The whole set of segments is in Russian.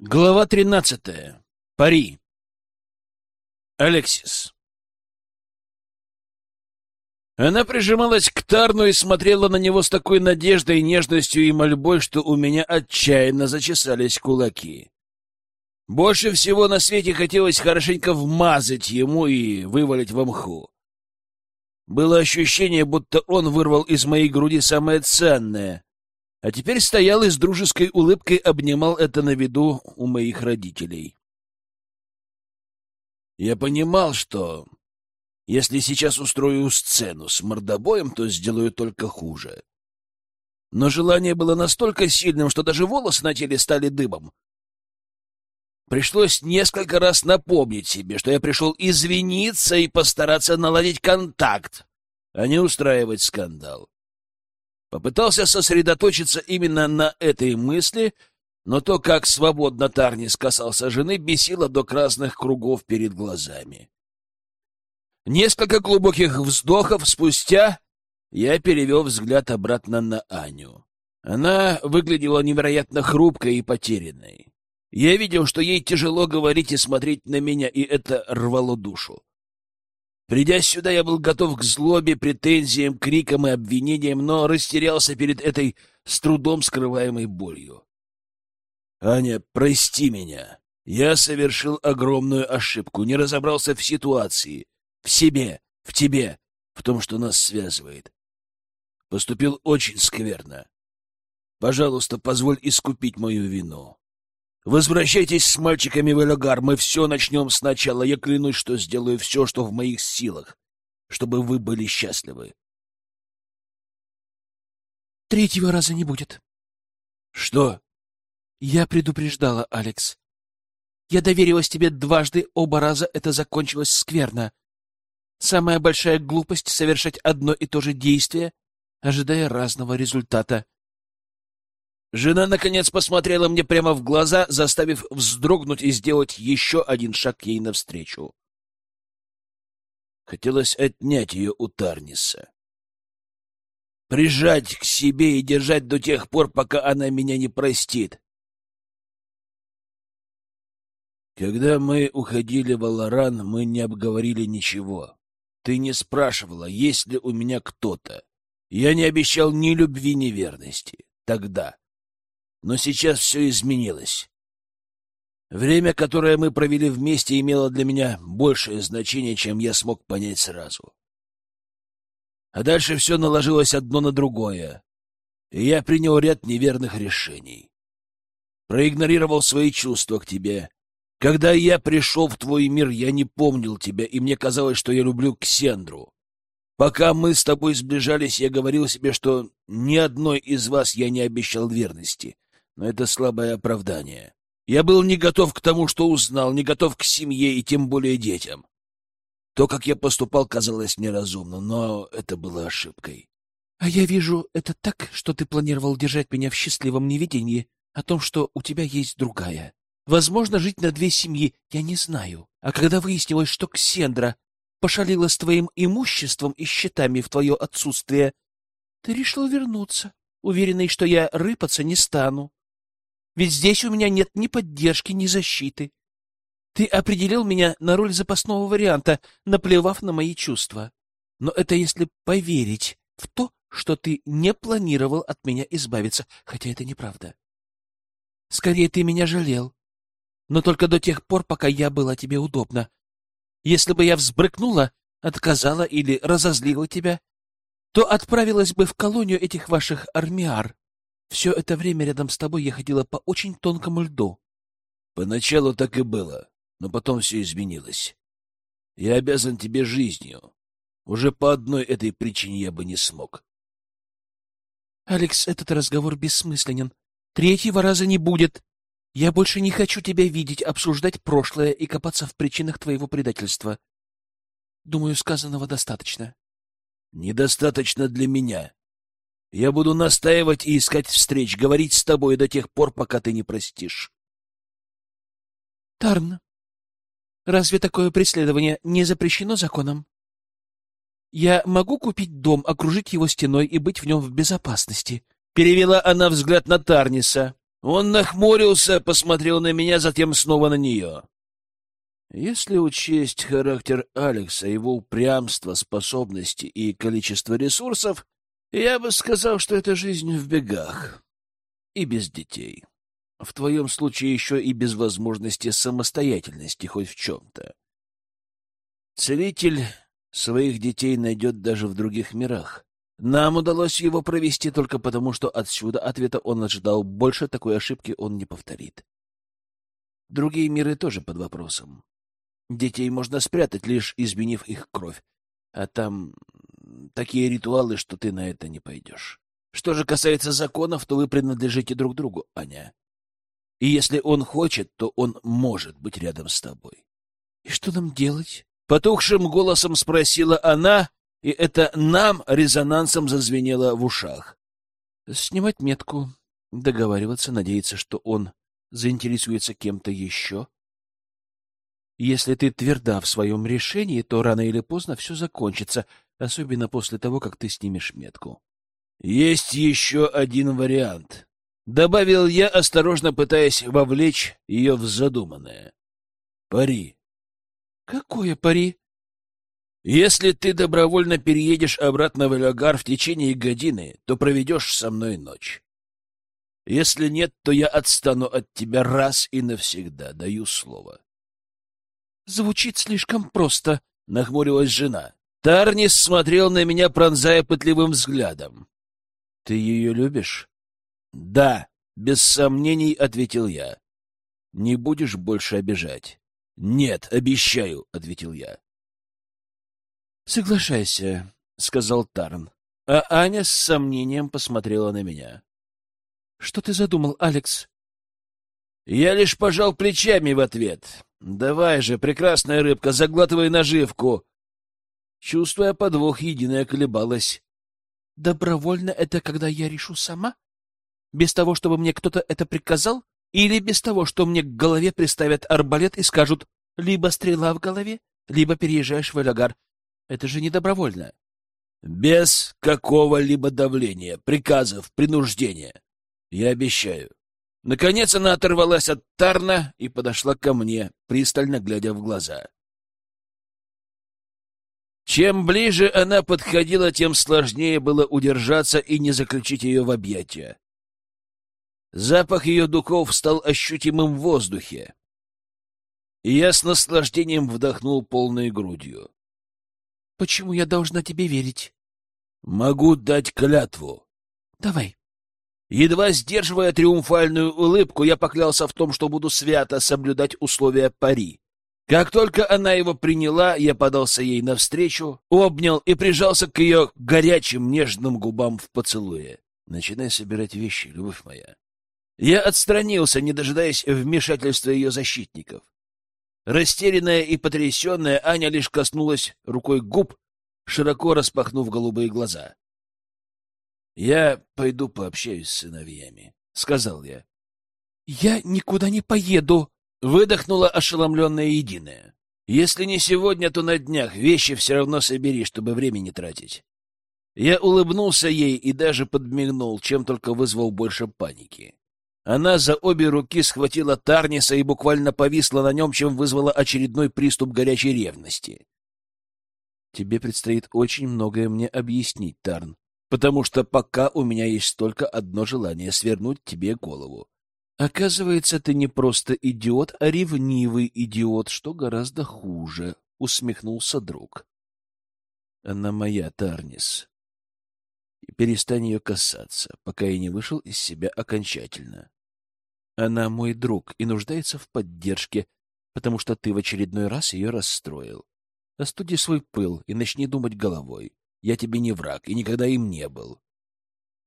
Глава тринадцатая. Пари. Алексис. Она прижималась к Тарну и смотрела на него с такой надеждой, нежностью и мольбой, что у меня отчаянно зачесались кулаки. Больше всего на свете хотелось хорошенько вмазать ему и вывалить в мху. Было ощущение, будто он вырвал из моей груди самое ценное, а теперь стоял и с дружеской улыбкой обнимал это на виду у моих родителей. Я понимал, что если сейчас устрою сцену с мордобоем, то сделаю только хуже. Но желание было настолько сильным, что даже волосы на теле стали дыбом. Пришлось несколько раз напомнить себе, что я пришел извиниться и постараться наладить контакт, а не устраивать скандал. Попытался сосредоточиться именно на этой мысли, но то, как свободно Тарнис касался жены, бесило до красных кругов перед глазами. Несколько глубоких вздохов спустя я перевел взгляд обратно на Аню. Она выглядела невероятно хрупкой и потерянной. Я видел, что ей тяжело говорить и смотреть на меня, и это рвало душу. Придя сюда, я был готов к злобе, претензиям, крикам и обвинениям, но растерялся перед этой с трудом скрываемой болью. «Аня, прости меня. Я совершил огромную ошибку, не разобрался в ситуации, в себе, в тебе, в том, что нас связывает. Поступил очень скверно. Пожалуйста, позволь искупить мою вину. Возвращайтесь с мальчиками в Элегар, мы все начнем сначала. Я клянусь, что сделаю все, что в моих силах, чтобы вы были счастливы. Третьего раза не будет. Что? Я предупреждала, Алекс. Я доверилась тебе дважды, оба раза это закончилось скверно. Самая большая глупость — совершать одно и то же действие, ожидая разного результата. Жена, наконец, посмотрела мне прямо в глаза, заставив вздрогнуть и сделать еще один шаг ей навстречу. Хотелось отнять ее у Тарниса. Прижать к себе и держать до тех пор, пока она меня не простит. Когда мы уходили в Аларан, мы не обговорили ничего. Ты не спрашивала, есть ли у меня кто-то. Я не обещал ни любви, ни верности. Тогда. Но сейчас все изменилось. Время, которое мы провели вместе, имело для меня большее значение, чем я смог понять сразу. А дальше все наложилось одно на другое, и я принял ряд неверных решений. Проигнорировал свои чувства к тебе. Когда я пришел в твой мир, я не помнил тебя, и мне казалось, что я люблю Ксендру. Пока мы с тобой сближались, я говорил себе, что ни одной из вас я не обещал верности но это слабое оправдание. Я был не готов к тому, что узнал, не готов к семье и тем более детям. То, как я поступал, казалось неразумным, но это было ошибкой. — А я вижу это так, что ты планировал держать меня в счастливом неведении о том, что у тебя есть другая. Возможно, жить на две семьи, я не знаю. А когда выяснилось, что Ксендра пошалила с твоим имуществом и счетами в твое отсутствие, ты решил вернуться, уверенный, что я рыпаться не стану. Ведь здесь у меня нет ни поддержки, ни защиты. Ты определил меня на роль запасного варианта, наплевав на мои чувства. Но это если поверить в то, что ты не планировал от меня избавиться, хотя это неправда. Скорее, ты меня жалел. Но только до тех пор, пока я была тебе удобна. Если бы я взбрыкнула, отказала или разозлила тебя, то отправилась бы в колонию этих ваших армиар. Все это время рядом с тобой я ходила по очень тонкому льду. Поначалу так и было, но потом все изменилось. Я обязан тебе жизнью. Уже по одной этой причине я бы не смог. Алекс, этот разговор бессмысленен. Третьего раза не будет. Я больше не хочу тебя видеть, обсуждать прошлое и копаться в причинах твоего предательства. Думаю, сказанного достаточно. Недостаточно для меня. Я буду настаивать и искать встреч, говорить с тобой до тех пор, пока ты не простишь. Тарн, разве такое преследование не запрещено законом? Я могу купить дом, окружить его стеной и быть в нем в безопасности. Перевела она взгляд на Тарниса. Он нахмурился, посмотрел на меня, затем снова на нее. Если учесть характер Алекса, его упрямство, способности и количество ресурсов, я бы сказал, что это жизнь в бегах. И без детей. В твоем случае еще и без возможности самостоятельности хоть в чем-то. Целитель своих детей найдет даже в других мирах. Нам удалось его провести только потому, что отсюда ответа он ожидал. Больше такой ошибки он не повторит. Другие миры тоже под вопросом. Детей можно спрятать, лишь изменив их кровь. А там такие ритуалы, что ты на это не пойдешь. Что же касается законов, то вы принадлежите друг другу, Аня. И если он хочет, то он может быть рядом с тобой. — И что нам делать? Потухшим голосом спросила она, и это нам резонансом зазвенело в ушах. Снимать метку, договариваться, надеяться, что он заинтересуется кем-то еще. Если ты тверда в своем решении, то рано или поздно все закончится, особенно после того, как ты снимешь метку. Есть еще один вариант. Добавил я, осторожно пытаясь вовлечь ее в задуманное. Пари. Какое пари? Если ты добровольно переедешь обратно в Элягар в течение годины, то проведешь со мной ночь. Если нет, то я отстану от тебя раз и навсегда, даю слово. Звучит слишком просто, — нахмурилась жена. Тарнис смотрел на меня, пронзая пытливым взглядом. — Ты ее любишь? — Да, без сомнений, — ответил я. — Не будешь больше обижать? — Нет, обещаю, — ответил я. — Соглашайся, — сказал Тарн. А Аня с сомнением посмотрела на меня. — Что ты задумал, Алекс? Я лишь пожал плечами в ответ. Давай же, прекрасная рыбка, заглатывай наживку. Чувствуя подвох, единая колебалась. — Добровольно это когда я решу сама? Без того, чтобы мне кто-то это приказал? Или без того, что мне к голове приставят арбалет и скажут «либо стрела в голове, либо переезжаешь в Элягар». Это же не добровольно. Без какого-либо давления, приказов, принуждения. Я обещаю. Наконец она оторвалась от Тарна и подошла ко мне, пристально глядя в глаза. Чем ближе она подходила, тем сложнее было удержаться и не заключить ее в объятия. Запах ее духов стал ощутимым в воздухе. И я с наслаждением вдохнул полной грудью. — Почему я должна тебе верить? — Могу дать клятву. — Давай. Едва сдерживая триумфальную улыбку, я поклялся в том, что буду свято соблюдать условия пари. Как только она его приняла, я подался ей навстречу, обнял и прижался к ее горячим нежным губам в поцелуе. Начинай собирать вещи, любовь моя. Я отстранился, не дожидаясь вмешательства ее защитников. Растерянная и потрясенная, Аня лишь коснулась рукой губ, широко распахнув голубые глаза. — Я пойду пообщаюсь с сыновьями, — сказал я. — Я никуда не поеду, — выдохнула ошеломленная единая. — Если не сегодня, то на днях вещи все равно собери, чтобы времени тратить. Я улыбнулся ей и даже подмигнул, чем только вызвал больше паники. Она за обе руки схватила Тарниса и буквально повисла на нем, чем вызвала очередной приступ горячей ревности. «Тебе предстоит очень многое мне объяснить, Тарн, потому что пока у меня есть только одно желание — свернуть тебе голову. Оказывается, ты не просто идиот, а ревнивый идиот, что гораздо хуже», — усмехнулся друг. «Она моя, Тарнис. И перестань ее касаться, пока я не вышел из себя окончательно». Она мой друг и нуждается в поддержке, потому что ты в очередной раз ее расстроил. Остуди свой пыл и начни думать головой. Я тебе не враг и никогда им не был.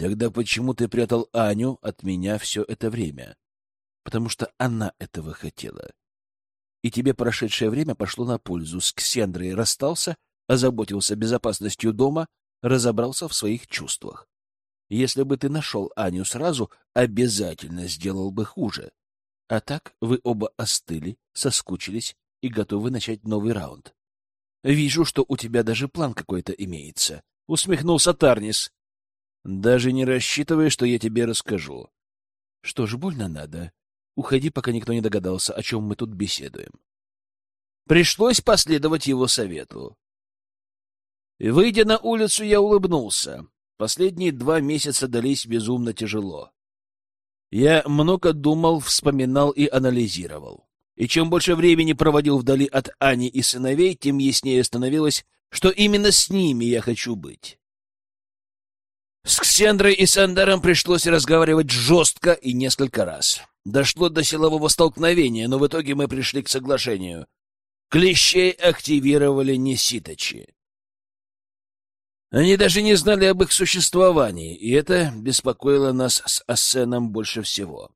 Тогда почему ты прятал Аню от меня все это время? Потому что она этого хотела. И тебе прошедшее время пошло на пользу. С Ксендрой расстался, озаботился безопасностью дома, разобрался в своих чувствах. Если бы ты нашел Аню сразу, обязательно сделал бы хуже. А так вы оба остыли, соскучились и готовы начать новый раунд. Вижу, что у тебя даже план какой-то имеется. Усмехнулся Тарнис. Даже не рассчитывай, что я тебе расскажу. Что ж, больно надо. Уходи, пока никто не догадался, о чем мы тут беседуем. Пришлось последовать его совету. Выйдя на улицу, я улыбнулся. Последние два месяца дались безумно тяжело. Я много думал, вспоминал и анализировал. И чем больше времени проводил вдали от Ани и сыновей, тем яснее становилось, что именно с ними я хочу быть. С Ксендрой и Сандаром пришлось разговаривать жестко и несколько раз. Дошло до силового столкновения, но в итоге мы пришли к соглашению. Клещей активировали неситочи. Они даже не знали об их существовании, и это беспокоило нас с Ассеном больше всего.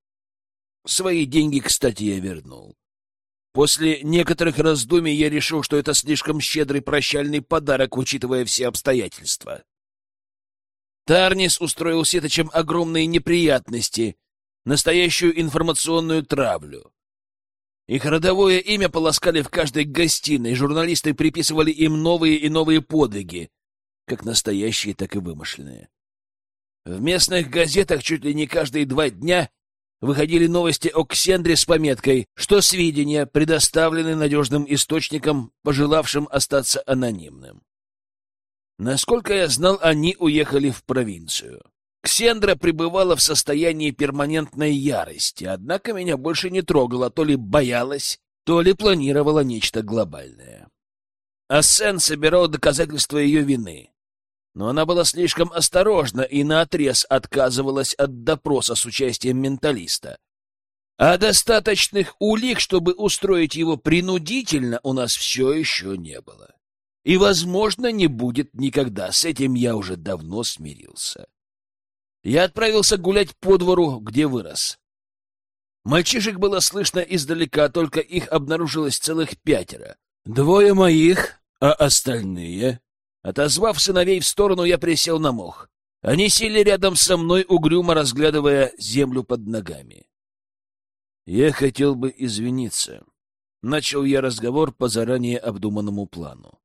Свои деньги, кстати, я вернул. После некоторых раздумий я решил, что это слишком щедрый прощальный подарок, учитывая все обстоятельства. Тарнис устроил сеточем огромные неприятности, настоящую информационную травлю. Их родовое имя полоскали в каждой гостиной, журналисты приписывали им новые и новые подвиги, как настоящие, так и вымышленные. В местных газетах чуть ли не каждые два дня выходили новости о Ксендре с пометкой, что сведения предоставлены надежным источникам, пожелавшим остаться анонимным. Насколько я знал, они уехали в провинцию. Ксендра пребывала в состоянии перманентной ярости, однако меня больше не трогала, то ли боялась, то ли планировала нечто глобальное. Ассен собирал доказательства ее вины, но она была слишком осторожна и наотрез отказывалась от допроса с участием менталиста. А достаточных улик, чтобы устроить его принудительно, у нас все еще не было. И, возможно, не будет никогда. С этим я уже давно смирился. Я отправился гулять по двору, где вырос. Мальчишек было слышно издалека, только их обнаружилось целых пятеро. Двое моих, а остальные... Отозвав сыновей в сторону, я присел на мох. Они сели рядом со мной, угрюмо разглядывая землю под ногами. Я хотел бы извиниться. Начал я разговор по заранее обдуманному плану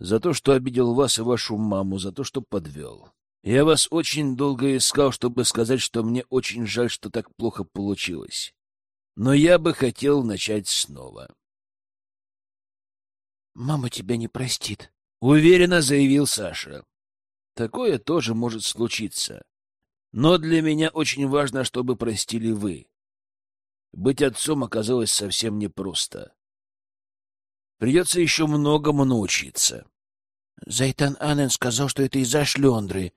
за то, что обидел вас и вашу маму, за то, что подвел. Я вас очень долго искал, чтобы сказать, что мне очень жаль, что так плохо получилось. Но я бы хотел начать снова. «Мама тебя не простит», — уверенно заявил Саша. «Такое тоже может случиться. Но для меня очень важно, чтобы простили вы. Быть отцом оказалось совсем непросто. Придется еще многому научиться. Зайтан Анен сказал, что это из-за шлендры.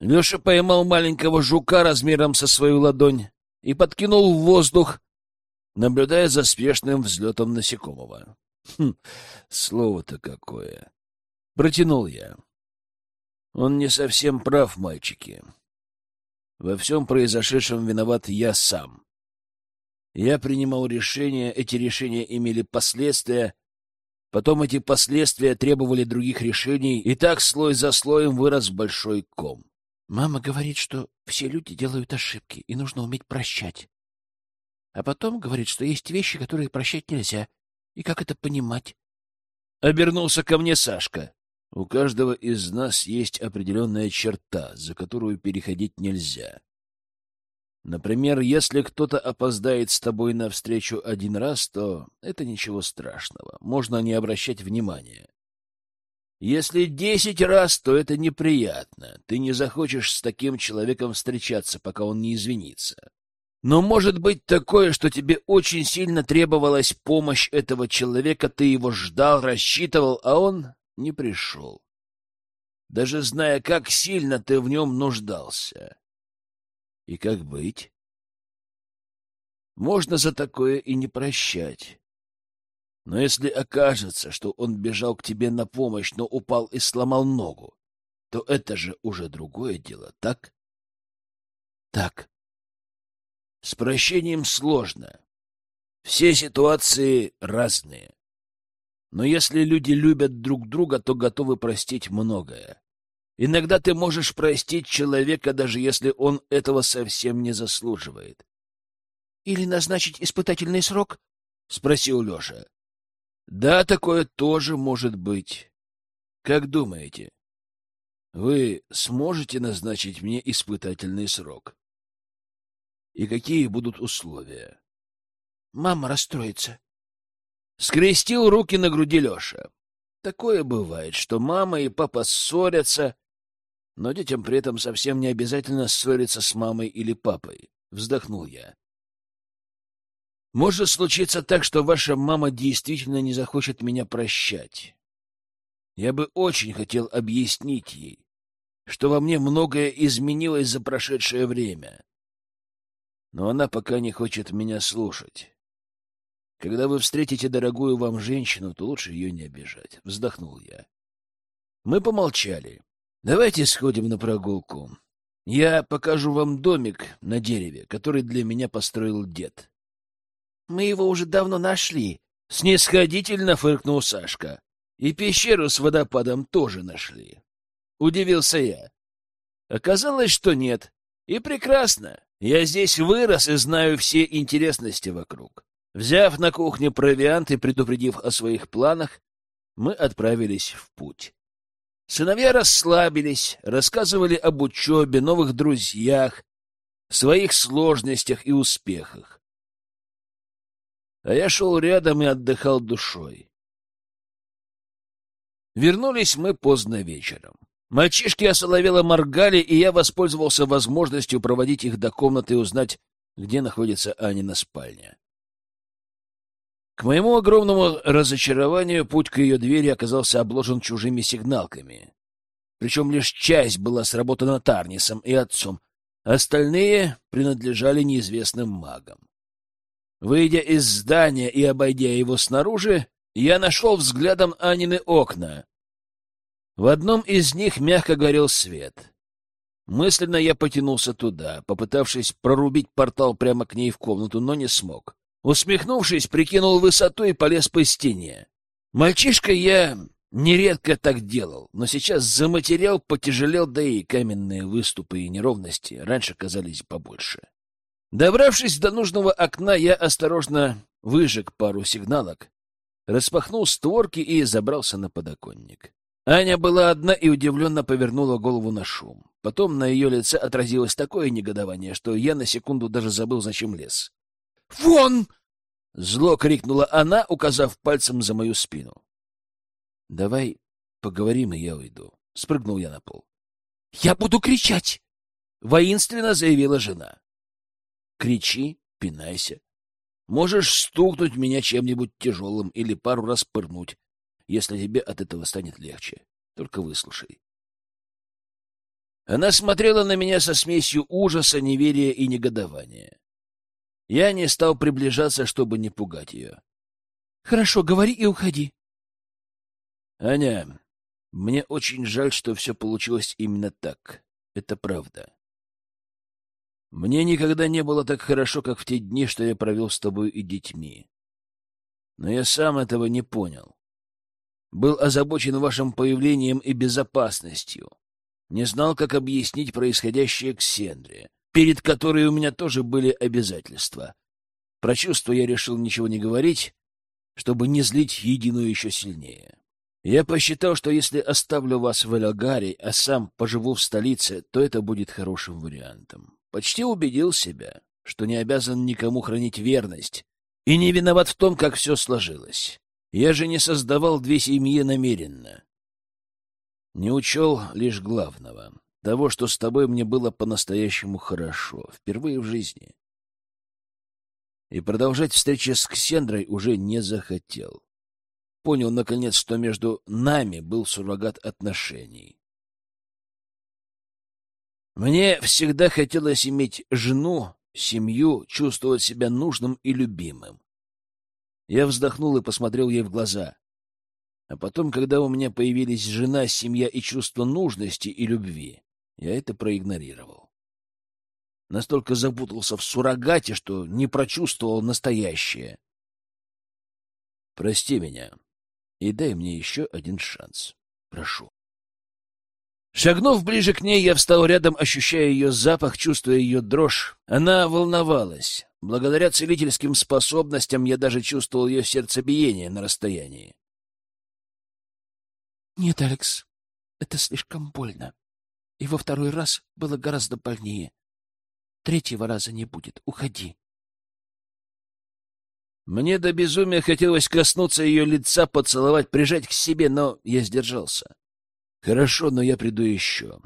Леша поймал маленького жука размером со свою ладонь и подкинул в воздух, наблюдая за спешным взлетом насекомого. Хм, слово-то какое. Протянул я. Он не совсем прав, мальчики. Во всем произошедшем виноват я сам. Я принимал решения, эти решения имели последствия, потом эти последствия требовали других решений, и так слой за слоем вырос большой ком. Мама говорит, что все люди делают ошибки, и нужно уметь прощать. А потом говорит, что есть вещи, которые прощать нельзя. И как это понимать? Обернулся ко мне Сашка. У каждого из нас есть определенная черта, за которую переходить нельзя. Например, если кто-то опоздает с тобой навстречу один раз, то это ничего страшного, можно не обращать внимания. Если десять раз, то это неприятно, ты не захочешь с таким человеком встречаться, пока он не извинится. Но может быть такое, что тебе очень сильно требовалась помощь этого человека, ты его ждал, рассчитывал, а он не пришел. Даже зная, как сильно ты в нем нуждался. И как быть? Можно за такое и не прощать. Но если окажется, что он бежал к тебе на помощь, но упал и сломал ногу, то это же уже другое дело, так? Так. С прощением сложно. Все ситуации разные. Но если люди любят друг друга, то готовы простить многое. Иногда ты можешь простить человека, даже если он этого совсем не заслуживает. — Или назначить испытательный срок? — спросил Леша. — Да, такое тоже может быть. Как думаете, вы сможете назначить мне испытательный срок? И какие будут условия? Мама расстроится. Скрестил руки на груди Леша. Такое бывает, что мама и папа ссорятся, но детям при этом совсем не обязательно ссориться с мамой или папой. Вздохнул я. Может случиться так, что ваша мама действительно не захочет меня прощать. Я бы очень хотел объяснить ей, что во мне многое изменилось за прошедшее время. Но она пока не хочет меня слушать. Когда вы встретите дорогую вам женщину, то лучше ее не обижать. Вздохнул я. Мы помолчали. Давайте сходим на прогулку. Я покажу вам домик на дереве, который для меня построил дед. Мы его уже давно нашли. Снисходительно фыркнул Сашка. И пещеру с водопадом тоже нашли. Удивился я. Оказалось, что нет. И прекрасно. Я здесь вырос и знаю все интересности вокруг. Взяв на кухне провиант и предупредив о своих планах, мы отправились в путь. Сыновья расслабились, рассказывали об учебе, новых друзьях, своих сложностях и успехах. А я шел рядом и отдыхал душой. Вернулись мы поздно вечером. Мальчишки осоловело моргали, и я воспользовался возможностью проводить их до комнаты и узнать, где находится Анина спальня. К моему огромному разочарованию путь к ее двери оказался обложен чужими сигналками. Причем лишь часть была сработана Тарнисом и отцом, остальные принадлежали неизвестным магам. Выйдя из здания и обойдя его снаружи, я нашел взглядом Анины окна. В одном из них мягко горел свет. Мысленно я потянулся туда, попытавшись прорубить портал прямо к ней в комнату, но не смог. Усмехнувшись, прикинул высоту и полез по стене. Мальчишка я нередко так делал, но сейчас заматерял, потяжелел, да и каменные выступы и неровности раньше казались побольше. Добравшись до нужного окна, я осторожно выжег пару сигналок, распахнул створки и забрался на подоконник. Аня была одна и удивленно повернула голову на шум. Потом на ее лице отразилось такое негодование, что я на секунду даже забыл, зачем лез. «Вон!» — зло крикнула она, указав пальцем за мою спину. «Давай поговорим, и я уйду». Спрыгнул я на пол. «Я буду кричать!» — воинственно заявила жена. «Кричи, пинайся. Можешь стукнуть меня чем-нибудь тяжелым или пару раз пырнуть, если тебе от этого станет легче. Только выслушай». Она смотрела на меня со смесью ужаса, неверия и негодования. Я не стал приближаться, чтобы не пугать ее. — Хорошо, говори и уходи. — Аня, мне очень жаль, что все получилось именно так. Это правда. Мне никогда не было так хорошо, как в те дни, что я провел с тобой и детьми. Но я сам этого не понял. Был озабочен вашим появлением и безопасностью. Не знал, как объяснить происходящее к Сендре перед которой у меня тоже были обязательства. Про чувства я решил ничего не говорить, чтобы не злить единую еще сильнее. Я посчитал, что если оставлю вас в Эльгаре, а сам поживу в столице, то это будет хорошим вариантом. Почти убедил себя, что не обязан никому хранить верность и не виноват в том, как все сложилось. Я же не создавал две семьи намеренно. Не учел лишь главного того, что с тобой мне было по-настоящему хорошо, впервые в жизни. И продолжать встречи с Ксендрой уже не захотел. Понял, наконец, что между нами был суррогат отношений. Мне всегда хотелось иметь жену, семью, чувствовать себя нужным и любимым. Я вздохнул и посмотрел ей в глаза. А потом, когда у меня появились жена, семья и чувство нужности и любви, я это проигнорировал. Настолько запутался в суррогате, что не прочувствовал настоящее. Прости меня и дай мне еще один шанс. Прошу. Шагнув ближе к ней, я встал рядом, ощущая ее запах, чувствуя ее дрожь. Она волновалась. Благодаря целительским способностям я даже чувствовал ее сердцебиение на расстоянии. — Нет, Алекс, это слишком больно и во второй раз было гораздо больнее. Третьего раза не будет. Уходи. Мне до безумия хотелось коснуться ее лица, поцеловать, прижать к себе, но я сдержался. Хорошо, но я приду еще.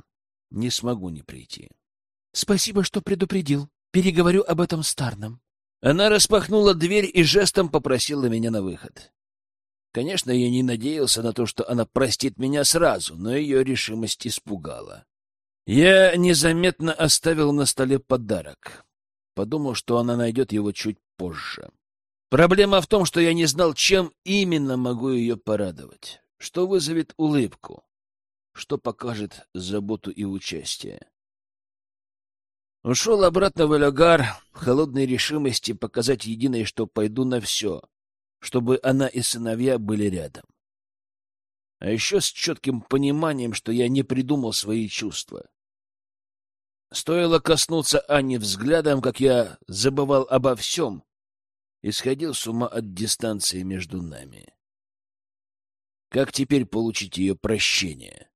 Не смогу не прийти. Спасибо, что предупредил. Переговорю об этом с Тарном. Она распахнула дверь и жестом попросила меня на выход. Конечно, я не надеялся на то, что она простит меня сразу, но ее решимость испугала. Я незаметно оставил на столе подарок. Подумал, что она найдет его чуть позже. Проблема в том, что я не знал, чем именно могу ее порадовать, что вызовет улыбку, что покажет заботу и участие. Ушел обратно в Элегар в холодной решимости показать единой, что пойду на все, чтобы она и сыновья были рядом. А еще с четким пониманием, что я не придумал свои чувства. Стоило коснуться Ани взглядом, как я забывал обо всем, и сходил с ума от дистанции между нами. Как теперь получить ее прощение?